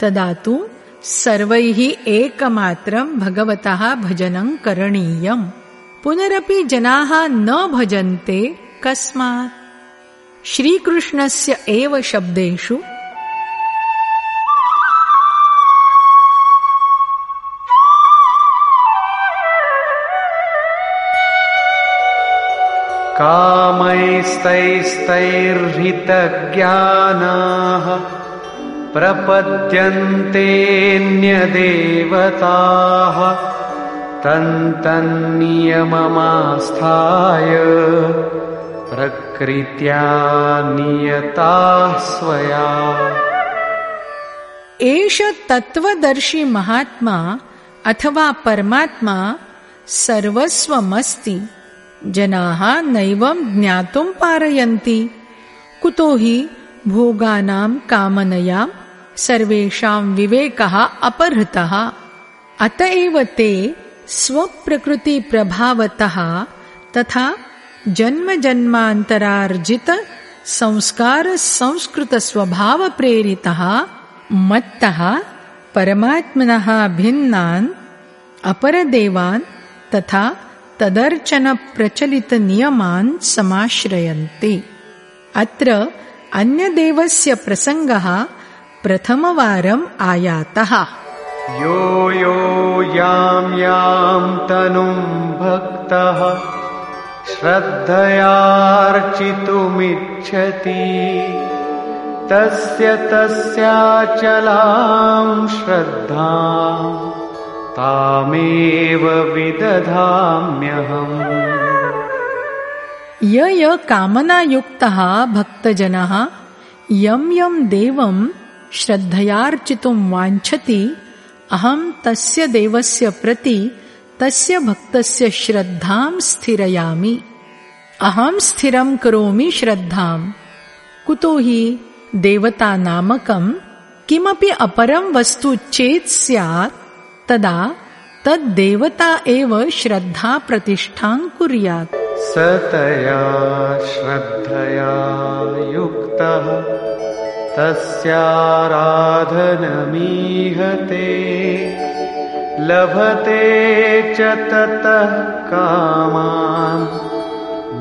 [SPEAKER 1] तदा तु सर्वैः एकमात्रं भगवतः भजनं करणीयम्। पुनरपि जनाः न भजन्ते कस्मात् श्रीकृष्णस्य एव शब्देषु
[SPEAKER 2] कामैस्तैस्तैर्हितज्ञानाः प्रपद्यन्तेऽन्यदेवताः तन्तन्नियममास्थाय प्रकृत्या नियताः स्वया
[SPEAKER 1] एष तत्त्वदर्शी महात्मा अथवा परमात्मा सर्वस्वमस्ति। जनाः नैवं ज्ञातुं पारयन्ति। कुतो हि भोगानां कामनया सर्वेषां विवेकः अपहृतः। अत एव ते स्वप्रकृतिप्रभावतः तथा जन्मजन्मान्तरार्जित संस्कारसंस्कृतस्वभावप्रेरितः मत्तः परमात्मनः भिन्नान् अपरदेवान् तथा तदर्चनप्रचलितनियमान् समाश्रयन्ते। अत्र अन्यदेवस्य प्रसङ्गः प्रथमवारम् आयातः।
[SPEAKER 2] यो यो यां यां तनुं भक्तः श्रद्धयार्चितुमिच्छति। तस्य तस्याचलां श्रद्धा तामेव विदधाम्यहम्।
[SPEAKER 1] य य कामनायुक्तः भक्तजनः यं यं देवं श्रद्धयार्चितुं वाञ्छति अहं तस्य देवस्य प्रति तस्य भक्तस्य श्रद्धां स्थिरयामि। अहं स्थिरं करोमि श्रद्धाम् कुतो हि देवतानामकं किमपि अपरं वस्तु चेत् स्यात् तदा तद्देवता एव श्रद्धाप्रतिष्ठां कुर्यात्।
[SPEAKER 2] सतया श्रद्धया युक्तः तस्याराधनमीहते लभते च ततः कामान्,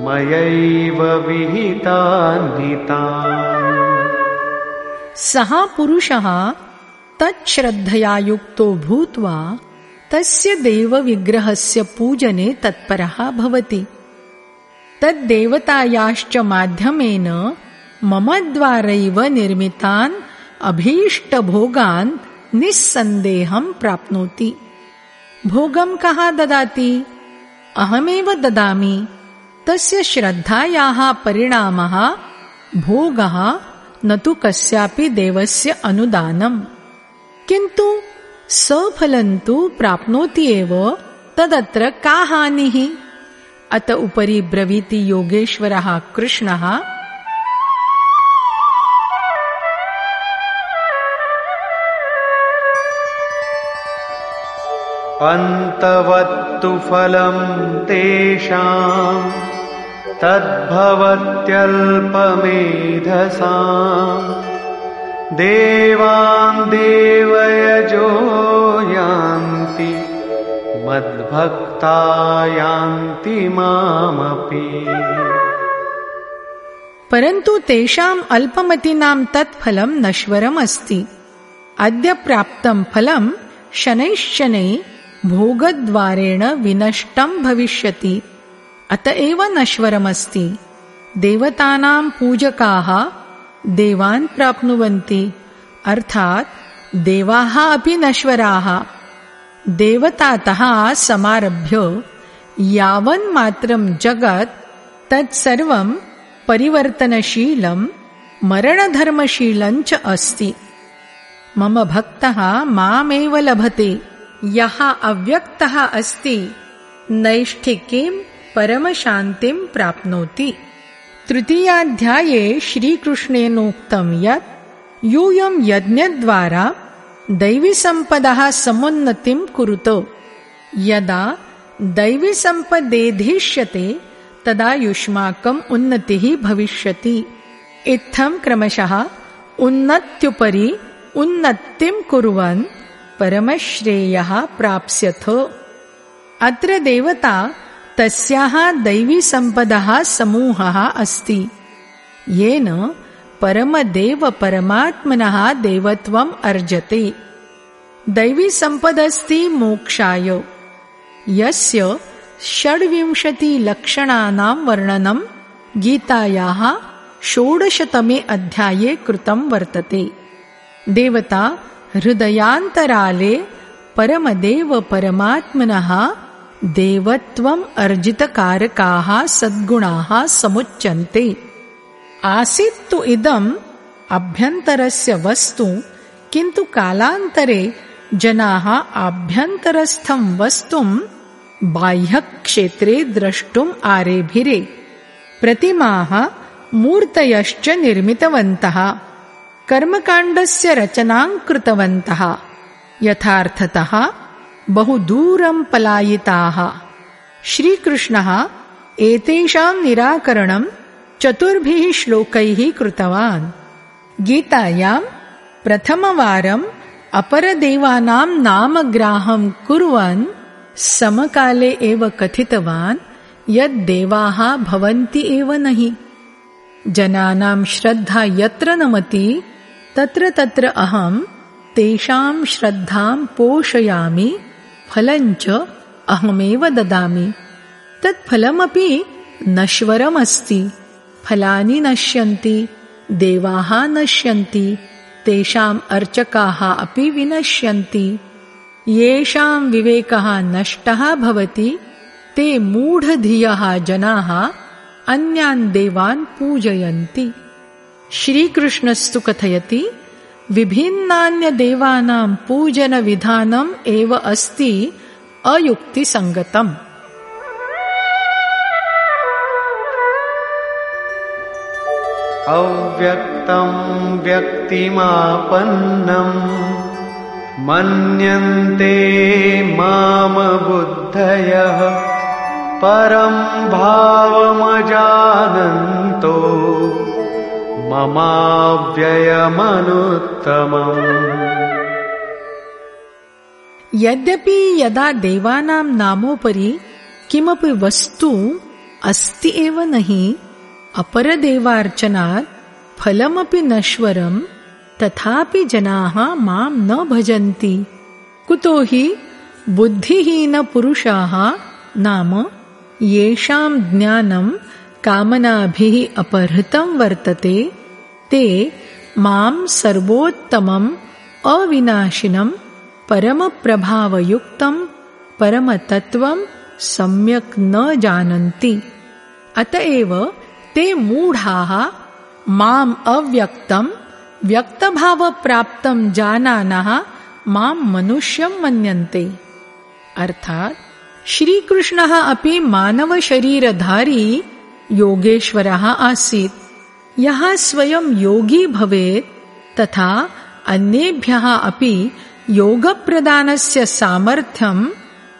[SPEAKER 2] मयैव विहितान्वितान्
[SPEAKER 1] सः पुरुषः तच्छ्रद्धया युक्तो भूत्वा तस्य देवविग्रहस्य पूजने तत्परः भवति। तद्देवतायाश्च माध्यमेन मम द्वारैव निर्मितान्, अभीष्टभोगान् निस्सन्देहं प्राप्नोति। भोगं कः ददाति? अहमेव ददामि। तस्य श्रद्धायाः परिणामः भोगः न तु कस्यापि देवस्य अनुदानम् किन्तु सफलन्तु प्राप्नोति एव तदत्र का हानिः? अत उपरि ब्रवीति योगेश्वरः कृष्णः
[SPEAKER 2] अन्तवत्तु फलं तेषाम् तद्भवत्यल्पमेधसाम् देवान् देवयजो यान्ति मद्भक्ता यान्ति मामपि।
[SPEAKER 1] परन्तु तेषाम् अल्पमतीनां तत्फलं नश्वरम् अस्ति अद्य प्राप्तं फलं शनैश्शनैः भोगद्वारेण विनष्टं भविष्यति। अत एव नश्वरमस्ति। देवतानां पूजकाः देवान् प्राप्नुवन्ति। अर्थात् देवाः अपि नश्वराः। देवतातः समारभ्य यावन्मात्रं जगत् तत्सर्वं परिवर्तनशीलं मरणधर्मशीलञ्च अस्ति। मम भक्तः मामेव लभते यः अव्यक्तः अस्ति नैष्ठिकीं परमशान्तिं प्राप्नोति। तृतीयाध्याये श्रीकृष्णेनोक्तं यत् यूयं यज्ञद्वारा दैवीसम्पदः समुन्नतिं कुरुत। यदा दैवीसम्पदेधिष्यते तदा युष्माकम् उन्नतिः भविष्यति। इत्थं क्रमशः उन्नत्युपरि उन्नतिं कुर्वन् परमश्रेयः प्राप्स्यथ। अत्र देवता तस्याः दैवीसम्पदः समूहः अस्ति। येन परमदेवपरमात्मनः देवत्वम् अर्जते। दैवीसम्पदस्ति मोक्षाय। यस्य षड्विंशतिलक्षणानां वर्णनं गीतायाः षोडशतमे अध्याये कृतं वर्तते। देवता हृदयान्तराले परमदेवपरमात्मनः देवत्वम् अर्जितकारकाः सद्गुणाः समुच्यन्ते। आसीत् तु इदम् अभ्यन्तरस्य वस्तु किन्तु कालान्तरे जनाः आभ्यन्तरस्थं वस्तुं बाह्यक्षेत्रे द्रष्टुम् आरेभिरे। प्रतिमाः मूर्तयश्च निर्मितवन्तः कर्मकाण्डस्य रचनां कृतवन्तः। यथार्थतः बहु दूरं पलायिताः। श्रीकृष्णः एतेषां निराकरणं चतुर्भिः श्लोकैः कृतवान्। गीतायां प्रथमवारम् अपरदेवानां नामग्राहं कुर्वन् समकाले एव कथितवान् यद् देवाः भवन्ति एव नहि। जनानां श्रद्धा यत्र नमति तत्र तत्र अहं तेषां श्रद्धां पोषयामि फलञ्च अहमेव ददामि। तत् फलमपि नश्वरमस्ति फलानि नश्यन्ति देवाः नश्यन्ति तेषाम् अर्चकाः अपि विनश्यन्ति। येषां विवेकः नष्टः भवति ते मूढधियः जनाः अन्यान् देवान् पूजयन्ति श्रीकृष्णस्तु कथयति विभिन्नान्यदेवानां पूजनविधानम् एव अस्ति अयुक्तिसङ्गतम्।
[SPEAKER 2] अव्यक्तं व्यक्तिमापन्नम् मन्यन्ते मामबुद्धयः परं भावमजानन्तो। ममाव्ययमनुत्तमम्।
[SPEAKER 1] यद्यपि यदा देवानां नामोपरि किमपि वस्तु अस्ति एव नहि अपरदेवार्चनात् फलमपि नश्वरम् तथापि जनाः मां न भजन्ति। कुतो हि बुद्धिहीनपुरुषाः नाम येषां ज्ञानं कामनाभिः अपहृतं वर्तते ते मां सर्वोत्तमम् अविनाशिनं परमप्रभावयुक्तं परमतत्त्वं सम्यक् न जानन्ति। अत एव ते मूढाः माम् अव्यक्तं व्यक्तभावप्राप्तं जानानः मां मनुष्यं मन्यन्ते। अर्थात् श्रीकृष्णः अपि मानवशरीरधारी योगेश्वरः आसीत्। यः स्वयं योगी भवेत् तथा अन्येभ्यः अपि योगप्रदानस्य सामर्थ्यं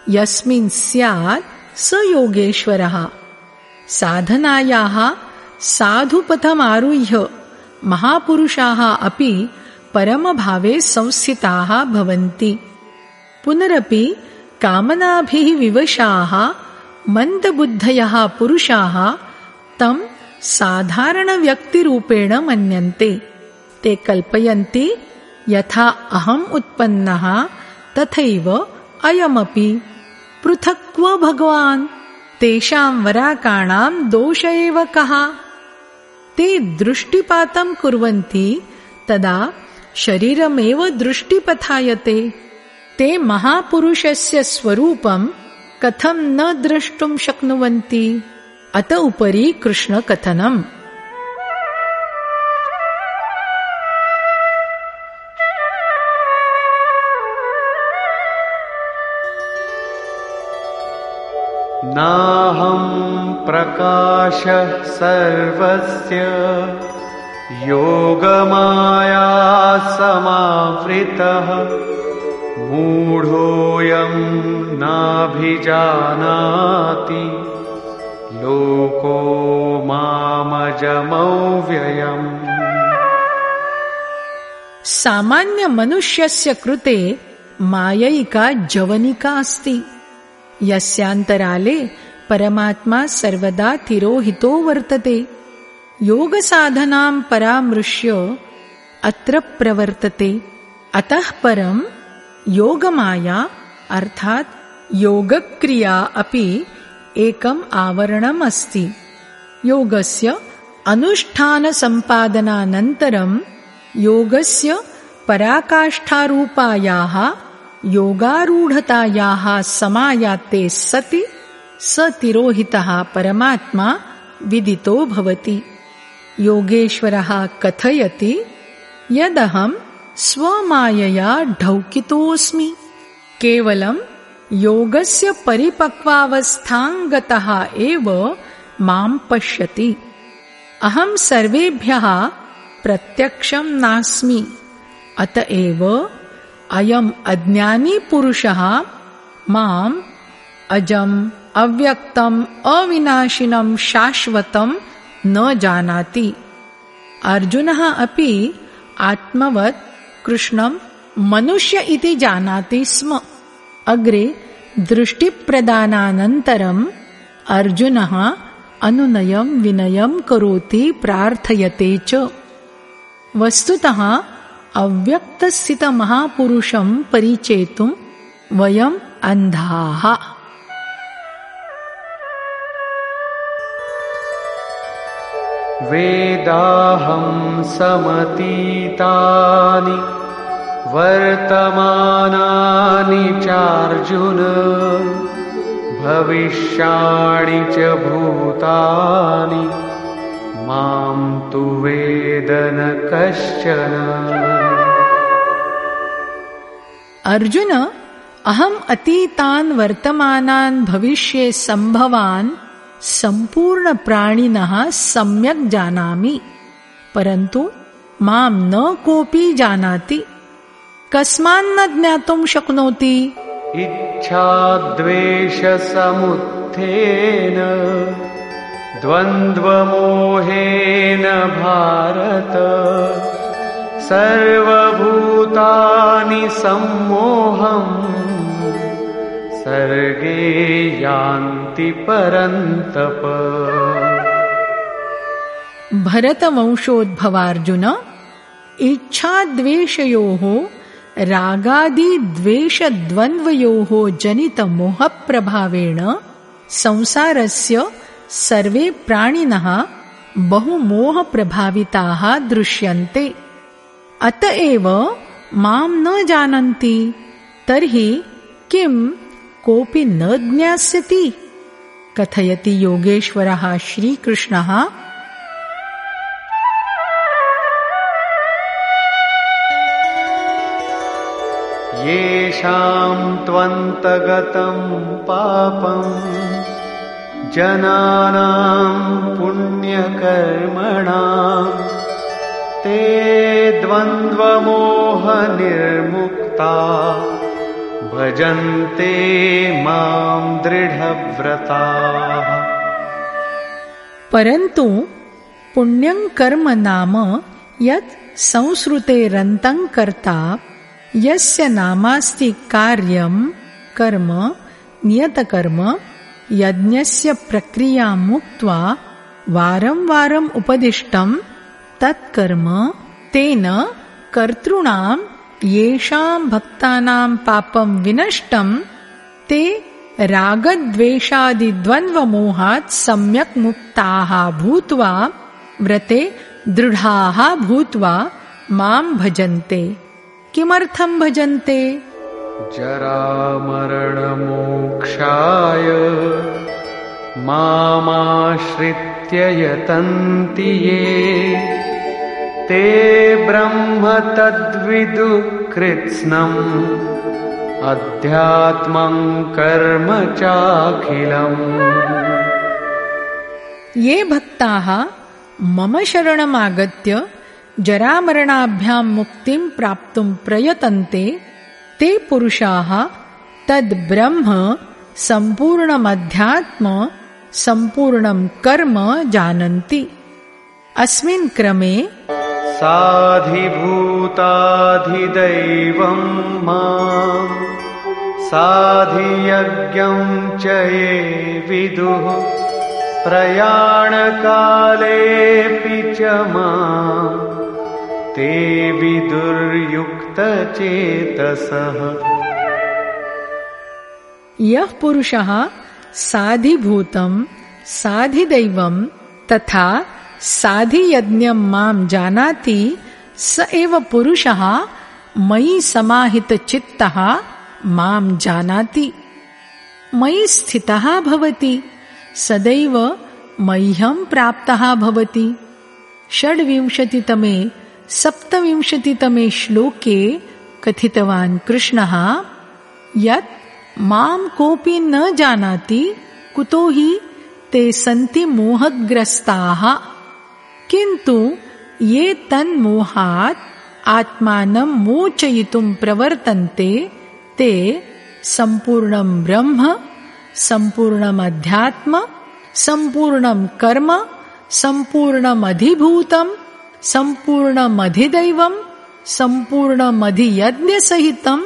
[SPEAKER 1] यस्मिन् स्यात् स योगेश्वरः। साधनायाः साधुपथमारुह्य महापुरुषाः अपि परमभावे संस्थिताः भवन्ति। पुनरपि कामनाभिः विवशाः मन्दबुद्धयः पुरुषाः तं साधारणव्यक्तिरूपेण मन्यन्ते। ते कल्पयन्ति यथा अहम् उत्पन्नः तथैव अयमपि। पृथक् क्व भगवान्? तेषां वराकाणां दोष एव कः? ते दृष्टिपातं कुर्वन्ति तदा शरीरमेव दृष्टिपथायते ते महापुरुषस्य स्वरूपं कथं न द्रष्टुं शक्नुवन्ति अत उपरि कृष्णकथनम्।
[SPEAKER 2] नाहं प्रकाशः सर्वस्य योगमाया समावृतः मूढोऽयं नाभिजानाति लोको मामजमव्ययम्।
[SPEAKER 1] सामान्यमनुष्यस्य कृते मायैका जवनिका अस्ति। यस्यान्तराले परमात्मा सर्वदा तिरोहितो वर्तते। योगसाधनां परामृश्य अत्र प्रवर्तते। अतः परम् योगमाया अर्थात् योगक्रिया अपि एकम् आवरणम् अस्ति योगस्य अनुष्ठानसम्पादनानन्तरं योगस्य पराकाष्ठारूपायाः योगारूढतायाः समायाते सति स तिरोहितः परमात्मा विदितो भवति। योगेश्वरः कथयति यदहं स्वमायया ढौकितोऽस्मि। केवलं योगस्य परिपक्वावस्थाङ्गतः एव मां पश्यति। अहं सर्वेभ्यः प्रत्यक्षं नास्मि। अत एव अयम् अज्ञानी पुरुषः माम् अजम् अव्यक्तम् अविनाशिनं शाश्वतं न जानाति। अर्जुनः अपि आत्मवत् कृष्णं मनुष्य इति जानाति स्म अग्रे दृष्टिप्रदानानन्तरम् अर्जुनः अनुनयं विनयं करोति प्रार्थयते च। वस्तुतः अव्यक्तस्थितमहापुरुषं परिचेतुं वयम् अन्धाः।
[SPEAKER 2] वेदाहं समतीतानि वर्तमानानि चार्जुन, भविष्याणि च भूतानि, माँ तु वेदन कश्चन।
[SPEAKER 1] अर्जुन, अहम् अतीतान् वर्तमानान् भविष्ये सम्भवान्, सम्पूर्णप्राणिनः सम्यक् जानामि, परन्तु माँ न कोऽपि जानाति। कस्मान्न ज्ञातुं शक्नोति।
[SPEAKER 2] इच्छाद्वेषसमुत्थेन द्वन्द्वमोहेन भारत सर्वभूतानि सम्मोहम् सर्गे यान्ति परन्तप।
[SPEAKER 1] भरतवंशोद्भवार्जुन इच्छाद्वेषयोः रागादिद्वेषद्वन्द्वयोः जनितमोहप्रभावेण संसारस्य सर्वे प्राणिनः बहुमोहप्रभाविताः दृश्यन्ते। अत एव मां न जानन्ति तर्हि किं कोऽपि न ज्ञास्यति? कथयति योगेश्वरः श्रीकृष्णः
[SPEAKER 2] येषां त्वन्तगतं पापम् जनानां पुण्यकर्मणाम् ते द्वन्द्वमोहनिर्मुक्ता भजन्ते मां दृढव्रताः।
[SPEAKER 1] परन्तु पुण्यं कर्म नाम यत् संसृतेरन्तं कर्ता यस्य नामास्ति कार्यं कर्म नियतकर्म यज्ञस्य प्रक्रियां मुक्त्वा वारं वारम् उपदिष्टं तत्कर्म तेन कर्तॄणां येषां भक्तानां पापं विनष्टं ते रागद्वेषादिद्वन्द्वमोहात् सम्यक् मुक्ताः भूत्वा व्रते दृढाः भूत्वा मां भजन्ते किमर्थं भजन्ते?
[SPEAKER 2] जरामरणमोक्षाय मामाश्रित्य यतन्ति ये। ते ब्रह्म तद्विदुकृत्स्नम्। अध्यात्मं कर्म चाखिलम्।
[SPEAKER 1] ये भक्ताः मम शरणमागत्य जरामरणाभ्यां मुक्तिं प्राप्तुं प्रयतन्ते, ते पुरुषाः तद्ब्रह्म सम्पूर्णमध्यात्म, सम्पूर्णं कर्म जानन्ति। अस्मिन् क्रमे
[SPEAKER 2] साधिभूताधिदैवं माम् साधियज्ञं च ये विदुः, प्रयाणकालेऽपि च माम् ते विदुर्युक्तचेतसः।
[SPEAKER 1] यः पुरुषः साधिभूतं, साधिदैवं तथा साधियज्ञं माँ जानाति, स एव पुरुषः मयि समाहितचित्तः माँ जानाति। मयि स्थितः भवति, सदैव मह्यं प्राप्तः भवति। षड्विंशतितमे सप्तविंशतितमे श्लोके कथितवान् कृष्णः, यत् माँ कोऽपि न जानाति कुतो हि ते सन्ति मोहग्रस्ताः। किन्तु ये तन्मोहात् आत्मानं मोचयितुं प्रवर्तन्ते, ते सम्पूर्णं ब्रह्म सम्पूर्णमध्यात्म सम्पूर्णं कर्म सम्पूर्णमधिभूतं सम्पूर्णमधिदैवं सम्पूर्णमधियज्ञसहितं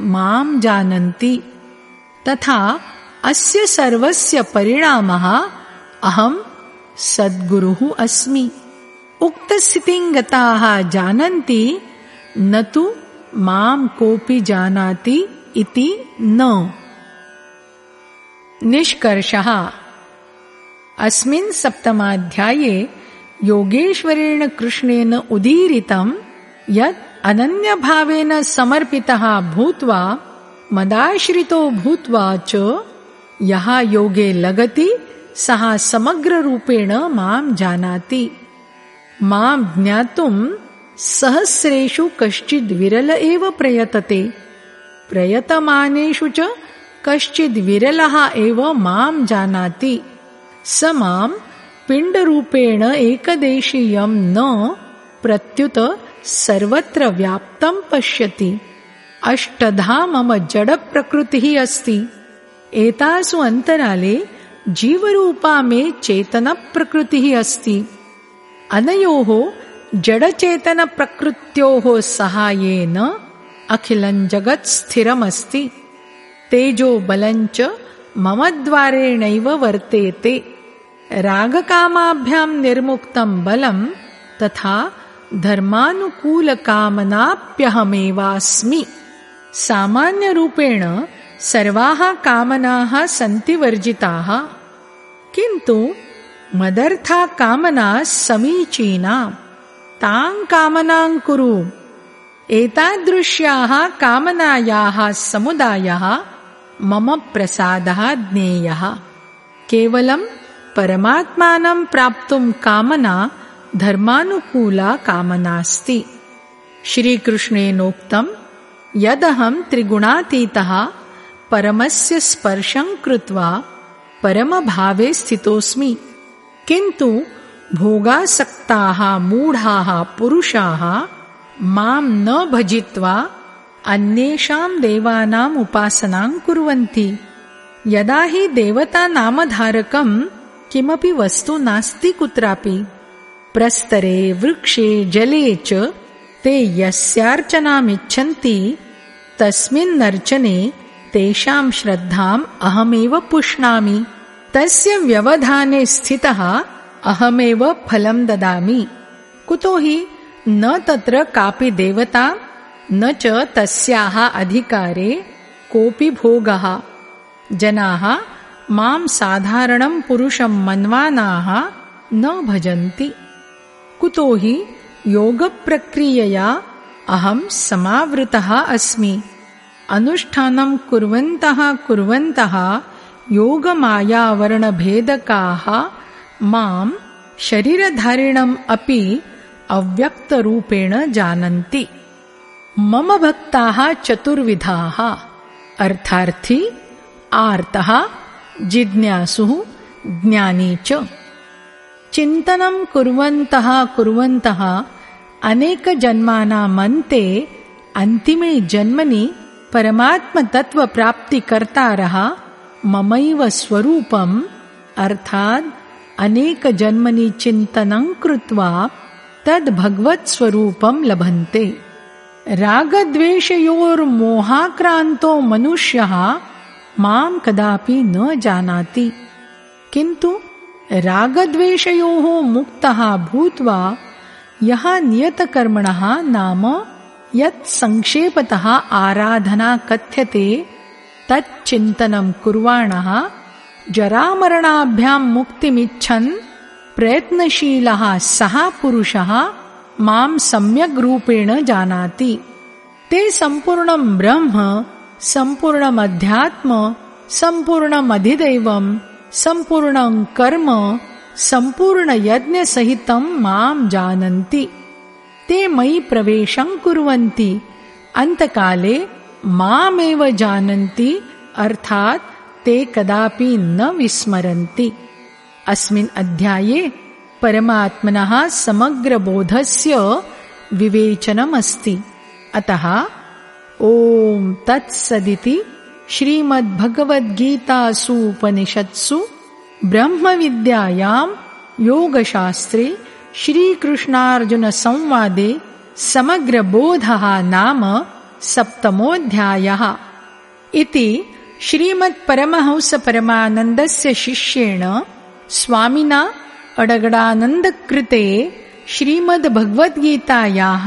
[SPEAKER 1] माँ जानन्ति। तथा अस्य सर्वस्य परिणामः अहं सद्गुरुः अस्मि। उक्तस्थितिं गताः जानन्ति, न तु माँ कोऽपि जानाति इति न। निष्कर्षः। अस्मिन् सप्तमाध्याये योगेश्वरेण कृष्णेन उदीरितं यत् अनन्यभावेन समर्पितः भूत्वा मदाश्रितो भूत्वा च यः योगे लगति सः समग्ररूपेण मां जानाति। मां ज्ञातुं सहस्रेषु कश्चिद्विरल एव प्रयतते। प्रयतमानेषु च कश्चिद्विरलः एव मां जानाति। स मां पिण्डरूपेण एकदेशीयं न प्रत्युत सर्वत्र व्याप्तं पश्यति। अष्टधा मम जडप्रकृतिः अस्ति। एतासु अन्तराले जीवरूपा मे चेतनप्रकृतिः अस्ति। अनयोः जडचेतनप्रकृत्योः सहायेन अखिलं जगत् स्थिरमस्ति। तेजो बलञ्च मम द्वारेणैव वर्तेते। रागकामाभ्यां निर्मुक्तं बलं तथा धर्मानुकूलकामनाप्यहमेवास्मि। सामान्यरूपेण सर्वाः कामनाः सन्ति वर्जिताः। किन्तु मदर्था कामना समीचीना। तां कामनां कुरु। एतादृश्याः कामनायाः समुदायः मम प्रसादः ज्ञेयः। केवलं परमात्मानं प्राप्तुं कामना धर्मानुकूला कामनास्ति श्रीकृष्णेनोक्तम् यदहं त्रिगुणातीतः परमस्य स्पर्शं कृत्वा परमभावे स्थितोऽस्मि। किन्तु भोगासक्ताः मूढाः पुरुषाः मां न भजित्वा अन्येषां देवानाम् उपासनां कुर्वन्ति। यदा हि देवतानामधारकं किमपि वस्तु नास्ति कुत्रापि प्रस्तरे वृक्षे जले च ते यस्यार्चनामिच्छन्ति तस्मिन्नर्चने तेषां श्रद्धाम् अहमेव पुष्णामि तस्य व्यवधाने स्थितः अहमेव फलं ददामि। कुतो हि न तत्र कापि देवता न च तस्याः अधिकारे कोऽपि भोगः। जनाः मां साधारणं पुरुषं मन्वानाः न भजन्ति। कुतो हि योगप्रक्रियया अहं समावृतः अस्मि। अनुष्ठानं कुर्वन्तः कुर्वन्तः योगमायावर्णभेदकाः मां शरीरधारिणम् अपि अव्यक्तरूपेण जानन्ति। मम भक्ताः चतुर्विधाः। अर्थार्थी आर्तः जिज्ञासुः ज्ञानी च। चिन्तनं कुर्वन्तः कुर्वन्तः अनेकजन्मानामन्ते अन्तिमे जन्मनि परमात्मतत्त्वप्राप्तिकर्तारः ममैव स्वरूपम् अर्थात् अनेकजन्मनि चिन्तनं कृत्वा तद्भगवत्स्वरूपं लभन्ते। रागद्वेषयोर्मोहाक्रान्तो मनुष्यः माँ कदापि न जानाति। किन्तु रागद्वेषयोः मुक्तः भूत्वा यः नियतकर्मणः नाम यत् संक्षेपतः आराधना कथ्यते तच्चिन्तनं कुर्वाणः जरामरणाभ्यां मुक्तिमिच्छन्, प्रयत्नशीलः सः पुरुषः माँ सम्यग् रूपेण जानाति। ते सम्पूर्णं ब्रह्म सम्पूर्णमध्यात्म सम्पूर्णमधिदैवं सम्पूर्णं कर्म सम्पूर्णयज्ञसहितं मां जानन्ति। ते मयि प्रवेशं कुर्वन्ति। अन्तकाले मामेव जानन्ति अर्थात् ते कदापि न विस्मरन्ति। अस्मिन् अध्याये परमात्मनः समग्रबोधस्य विवेचनमस्ति। अतः ॐ तत्सदिति श्रीमद्भगवद्गीतासूपनिषत्सु ब्रह्मविद्यायाम् योगशास्त्रे श्रीकृष्णार्जुनसंवादे समग्रबोधः नाम सप्तमोऽध्यायः इति श्रीमत्परमहंसपरमानन्दस्य शिष्येण स्वामिना अडगडानन्दकृते श्रीमद्भगवद्गीतायाः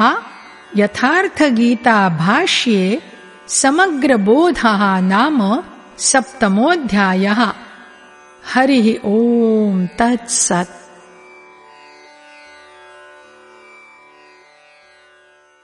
[SPEAKER 1] यथार्थगीताभाष्ये समग्रबोधः नाम सप्तमोऽध्यायः। हरिः ओम् तत्सत्।